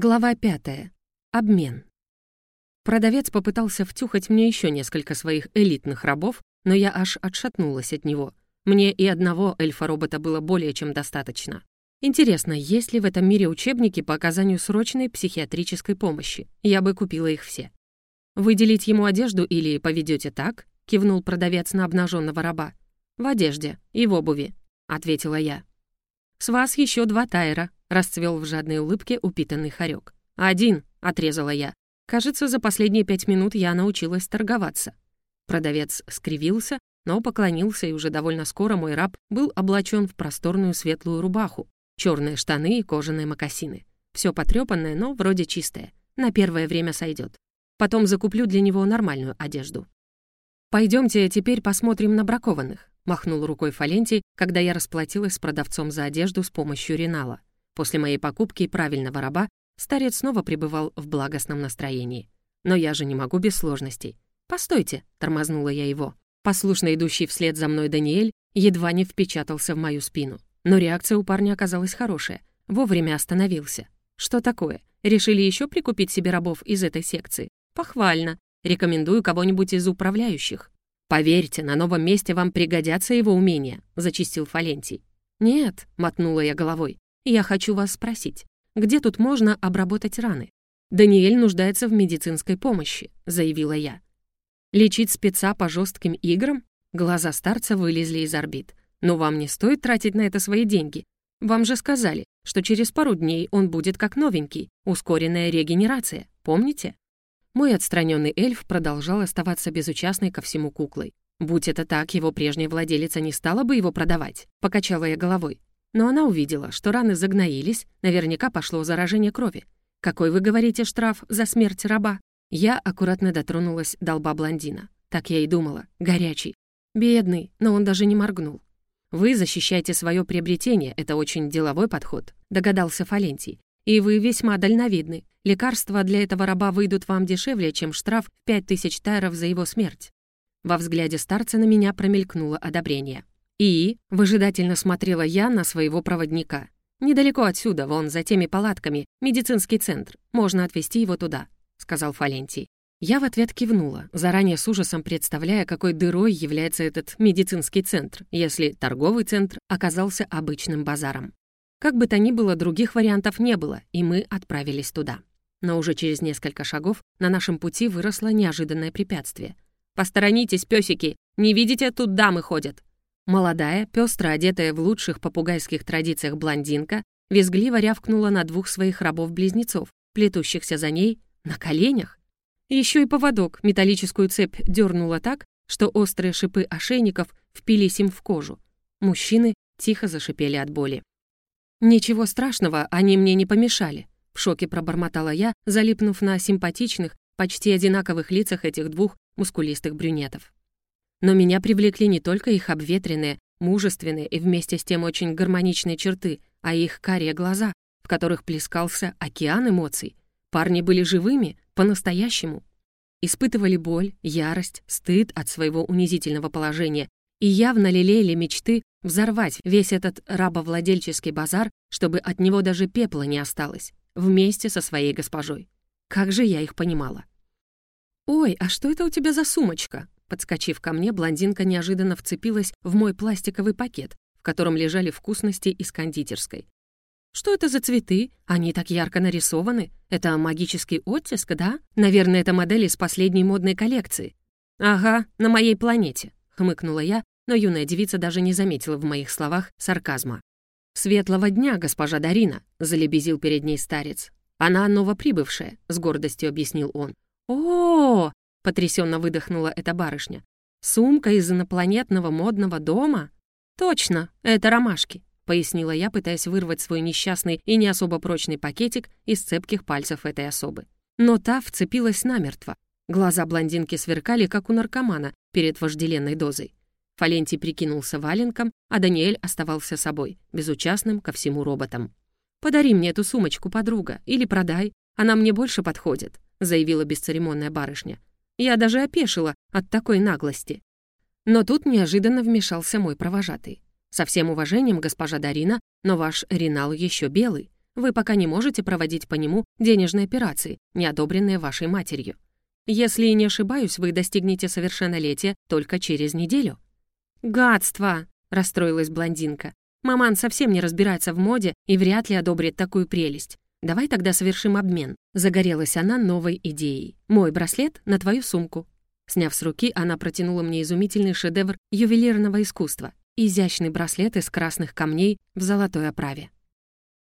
Глава пятая. Обмен. Продавец попытался втюхать мне еще несколько своих элитных рабов, но я аж отшатнулась от него. Мне и одного эльфа-робота было более чем достаточно. Интересно, есть ли в этом мире учебники по оказанию срочной психиатрической помощи? Я бы купила их все. «Выделить ему одежду или поведете так?» — кивнул продавец на обнаженного раба. «В одежде и в обуви», — ответила я. «С вас еще два тайра», — расцвел в жадной улыбке упитанный хорек. «Один», — отрезала я. «Кажется, за последние пять минут я научилась торговаться». Продавец скривился, но поклонился, и уже довольно скоро мой раб был облачен в просторную светлую рубаху, черные штаны и кожаные мокасины. Все потрепанное, но вроде чистое. На первое время сойдет. Потом закуплю для него нормальную одежду. Пойдемте теперь посмотрим на бракованных махнул рукой Фалентий, когда я расплатилась с продавцом за одежду с помощью Ренала. После моей покупки и правильного раба старец снова пребывал в благостном настроении. Но я же не могу без сложностей. «Постойте», — тормознула я его. Послушно идущий вслед за мной Даниэль едва не впечатался в мою спину. Но реакция у парня оказалась хорошая. Вовремя остановился. «Что такое? Решили еще прикупить себе рабов из этой секции? Похвально. Рекомендую кого-нибудь из управляющих». «Поверьте, на новом месте вам пригодятся его умения», — зачистил Фалентий. «Нет», — мотнула я головой, — «я хочу вас спросить, где тут можно обработать раны?» «Даниэль нуждается в медицинской помощи», — заявила я. «Лечить спеца по жестким играм?» Глаза старца вылезли из орбит. «Но вам не стоит тратить на это свои деньги. Вам же сказали, что через пару дней он будет как новенький, ускоренная регенерация, помните?» Мой отстраненный эльф продолжал оставаться безучастной ко всему куклой. Будь это так, его прежняя владелица не стала бы его продавать, покачала я головой. Но она увидела, что раны загноились, наверняка пошло заражение крови. «Какой, вы говорите, штраф за смерть раба?» Я аккуратно дотронулась до лба блондина. Так я и думала. Горячий. Бедный, но он даже не моргнул. «Вы защищаете свое приобретение, это очень деловой подход», — догадался Фалентий. «И вы весьма дальновидны. Лекарства для этого раба выйдут вам дешевле, чем штраф в пять тысяч тайров за его смерть». Во взгляде старца на меня промелькнуло одобрение. «И?» — выжидательно смотрела я на своего проводника. «Недалеко отсюда, вон за теми палатками, медицинский центр. Можно отвезти его туда», — сказал Фалентий. Я в ответ кивнула, заранее с ужасом представляя, какой дырой является этот медицинский центр, если торговый центр оказался обычным базаром. Как бы то ни было, других вариантов не было, и мы отправились туда. Но уже через несколько шагов на нашем пути выросло неожиданное препятствие. «Посторонитесь, песики! Не видите, тут дамы ходят!» Молодая, пестро одетая в лучших попугайских традициях блондинка, визгливо рявкнула на двух своих рабов-близнецов, плетущихся за ней на коленях. Еще и поводок металлическую цепь дернула так, что острые шипы ошейников впились им в кожу. Мужчины тихо зашипели от боли. «Ничего страшного, они мне не помешали», в шоке пробормотала я, залипнув на симпатичных, почти одинаковых лицах этих двух мускулистых брюнетов. Но меня привлекли не только их обветренные, мужественные и вместе с тем очень гармоничные черты, а их карие глаза, в которых плескался океан эмоций. Парни были живыми, по-настоящему. Испытывали боль, ярость, стыд от своего унизительного положения и явно лелеяли мечты взорвать весь этот рабовладельческий базар, чтобы от него даже пепла не осталось вместе со своей госпожой. Как же я их понимала. «Ой, а что это у тебя за сумочка?» Подскочив ко мне, блондинка неожиданно вцепилась в мой пластиковый пакет, в котором лежали вкусности из кондитерской. «Что это за цветы? Они так ярко нарисованы. Это магический оттиск, да? Наверное, это модель из последней модной коллекции». «Ага, на моей планете», — хмыкнула я, но юная девица даже не заметила в моих словах сарказма. «Светлого дня, госпожа Дарина», — залебезил перед ней старец. «Она новоприбывшая», — с гордостью объяснил он. о, -о, -о потрясенно выдохнула эта барышня. «Сумка из инопланетного модного дома?» «Точно, это ромашки», — пояснила я, пытаясь вырвать свой несчастный и не особо прочный пакетик из цепких пальцев этой особы. Но та вцепилась намертво. Глаза блондинки сверкали, как у наркомана перед вожделенной дозой. Фалентий прикинулся валенком, а Даниэль оставался собой, безучастным ко всему роботам. «Подари мне эту сумочку, подруга, или продай, она мне больше подходит», заявила бесцеремонная барышня. Я даже опешила от такой наглости. Но тут неожиданно вмешался мой провожатый. «Со всем уважением, госпожа Дарина, но ваш Ренал еще белый. вы пока не можете проводить по нему денежные операции, не одобренные вашей матерью. Если не ошибаюсь, вы достигнете совершеннолетия только через неделю». «Гадство!» — расстроилась блондинка. «Маман совсем не разбирается в моде и вряд ли одобрит такую прелесть. Давай тогда совершим обмен». Загорелась она новой идеей. «Мой браслет на твою сумку». Сняв с руки, она протянула мне изумительный шедевр ювелирного искусства — изящный браслет из красных камней в золотой оправе.